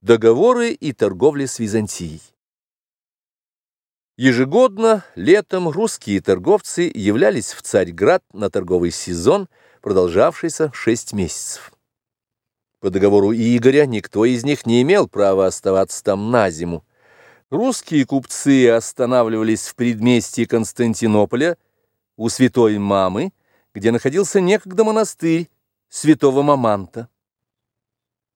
Договоры и торговля с Византией. Ежегодно летом русские торговцы являлись в Царьград на торговый сезон, продолжавшийся шесть месяцев. По договору Игоря никто из них не имел права оставаться там на зиму. Русские купцы останавливались в предместье Константинополя у святой Мамы, где находился некогда монастырь святого Маманта.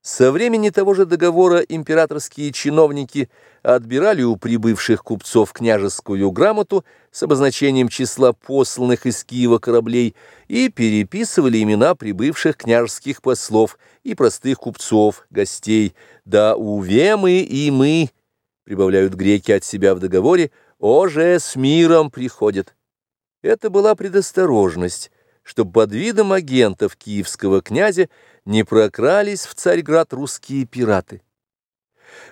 Со времени того же договора императорские чиновники отбирали у прибывших купцов княжескую грамоту с обозначением числа посланных из Киева кораблей и переписывали имена прибывших княжеских послов и простых купцов, гостей. «Да уве мы и мы», — прибавляют греки от себя в договоре, — «оже с миром приходят». Это была предосторожность, чтобы под видом агентов киевского князя не прокрались в Царьград русские пираты.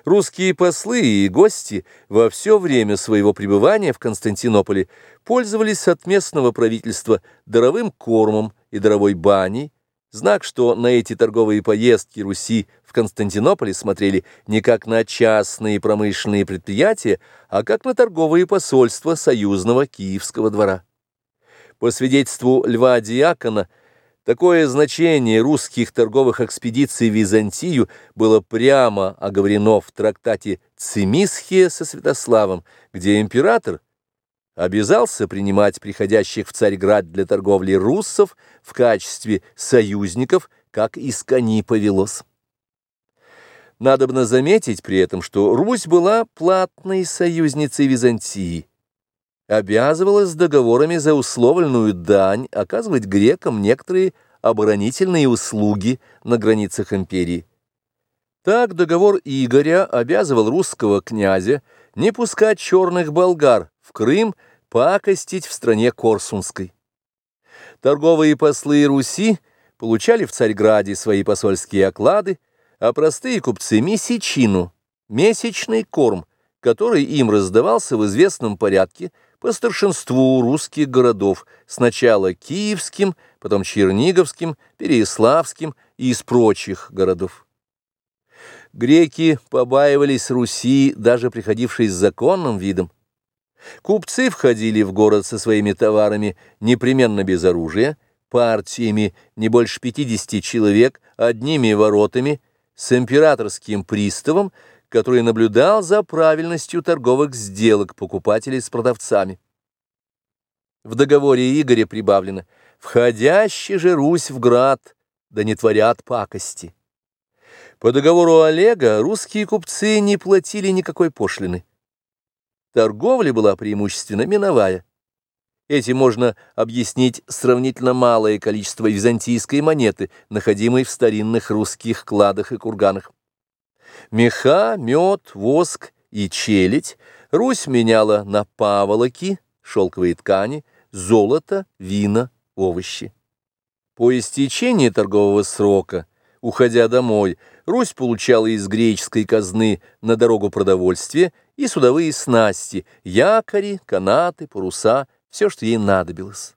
Русские послы и гости во все время своего пребывания в Константинополе пользовались от местного правительства даровым кормом и даровой баней, знак, что на эти торговые поездки Руси в Константинополе смотрели не как на частные промышленные предприятия, а как на торговые посольства союзного Киевского двора. По свидетельству Льва Диакона, Такое значение русских торговых экспедиций в Византию было прямо оговорено в трактате Цимисхия со Святославом, где император обязался принимать приходящих в Царьград для торговли руссов в качестве союзников, как из кони повелось. Надобно заметить при этом, что Русь была платной союзницей Византии, обязывалась договорами за условленную дань оказывать грекам некоторые оборонительные услуги на границах империи. Так договор Игоря обязывал русского князя не пускать черных болгар в Крым пакостить в стране Корсунской. Торговые послы Руси получали в Царьграде свои посольские оклады, а простые купцы – месячину, месячный корм, который им раздавался в известном порядке – по старшинству русских городов, сначала киевским, потом черниговским, переяславским и из прочих городов. Греки побаивались Руси, даже приходившей с законным видом. Купцы входили в город со своими товарами непременно без оружия, партиями не больше 50 человек, одними воротами, с императорским приставом, который наблюдал за правильностью торговых сделок покупателей с продавцами. В договоре Игоря прибавлено «Входящий же Русь в град, да не творят пакости». По договору Олега русские купцы не платили никакой пошлины. Торговля была преимущественно миновая. Этим можно объяснить сравнительно малое количество византийской монеты, находимой в старинных русских кладах и курганах. Меха, мед, воск и челядь Русь меняла на паволоки, шелковые ткани, золото, вина, овощи. По истечении торгового срока, уходя домой, Русь получала из греческой казны на дорогу продовольствия и судовые снасти, якори, канаты, паруса, все, что ей надобилось.